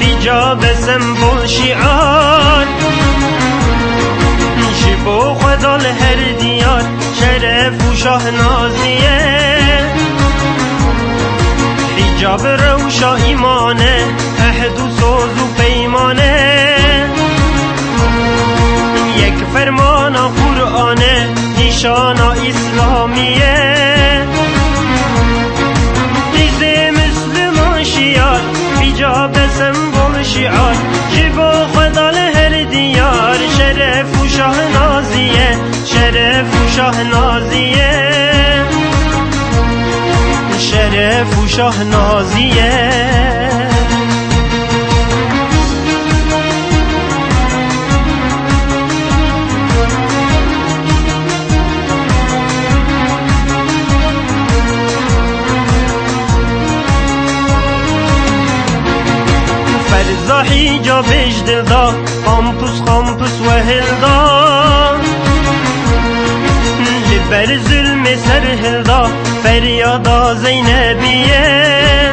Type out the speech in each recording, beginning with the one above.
حجاب سمبل شعار شبو خدا هر دیار شرف و شاه نازیه حجاب روشا ایمانه عهد و سوز و پیمانه. یک فرمان قرآنه نشان اسلامیه. بیجاب سمبول شعار جبو خدا لهر دیار شرف و شاه نازیه شرف و شاه نازیه شرف و شاه نازیه فرزا حجابش دل دا قامپوس قامپوس و هلدا. لبر ظلم سر هلدا فریادا زینبیه.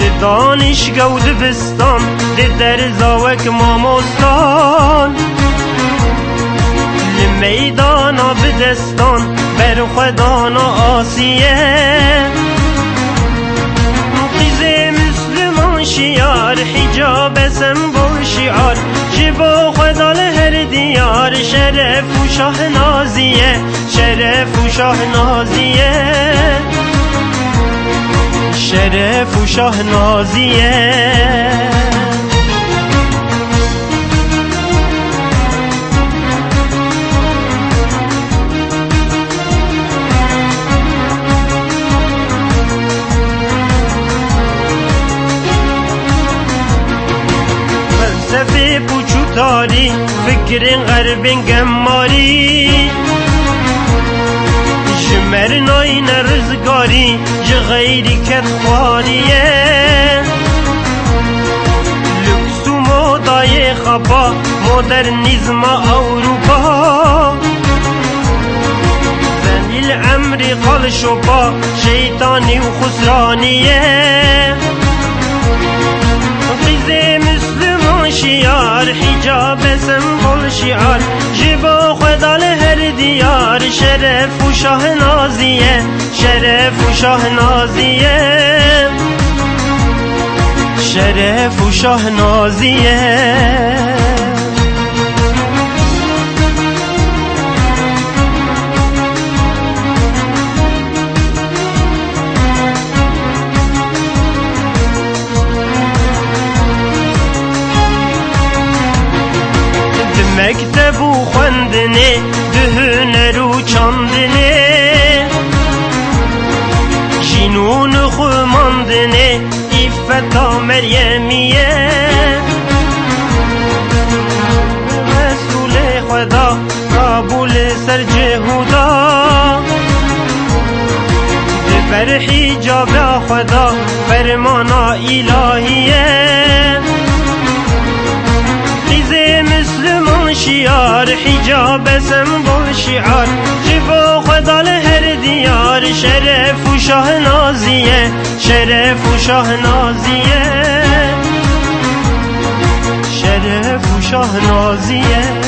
ده دانشگاه و دبستان ده در زاوک ماموستان لمیدانا بدستان بر خدانا آسیه. شیار حجاب سمبول شعار جبو خدا لهر دیار شرف و شاه نازیه شرف و شاه نازیه. شرف و شاه نازیه. پوچوتاری فکر غربین گماری. جمر ناین رزگاری جغیری کت خواریه. لکس و مودای خبا مدرنیزم اوروپا زلیل عمری قال شبا شیطانی و خسرانیه. شیار حجاب سمبل شعار جبا خدا لهر دیار شرف و شاه نازیه شرف و شاه نازیه. شرف و شاه نازیه. خوندنه ده هنر و چاندنه. جنون خماندنه ایفتا مریمیه. رسول خدا قبول سر جهودا. بر حجاب خدا فرمانا الهیه. شیار حجاب سمبول شعار. جبو خدا لهر دیار شرف و شاه نازیه شرف و شاه نازیه. شرف و شاه نازیه.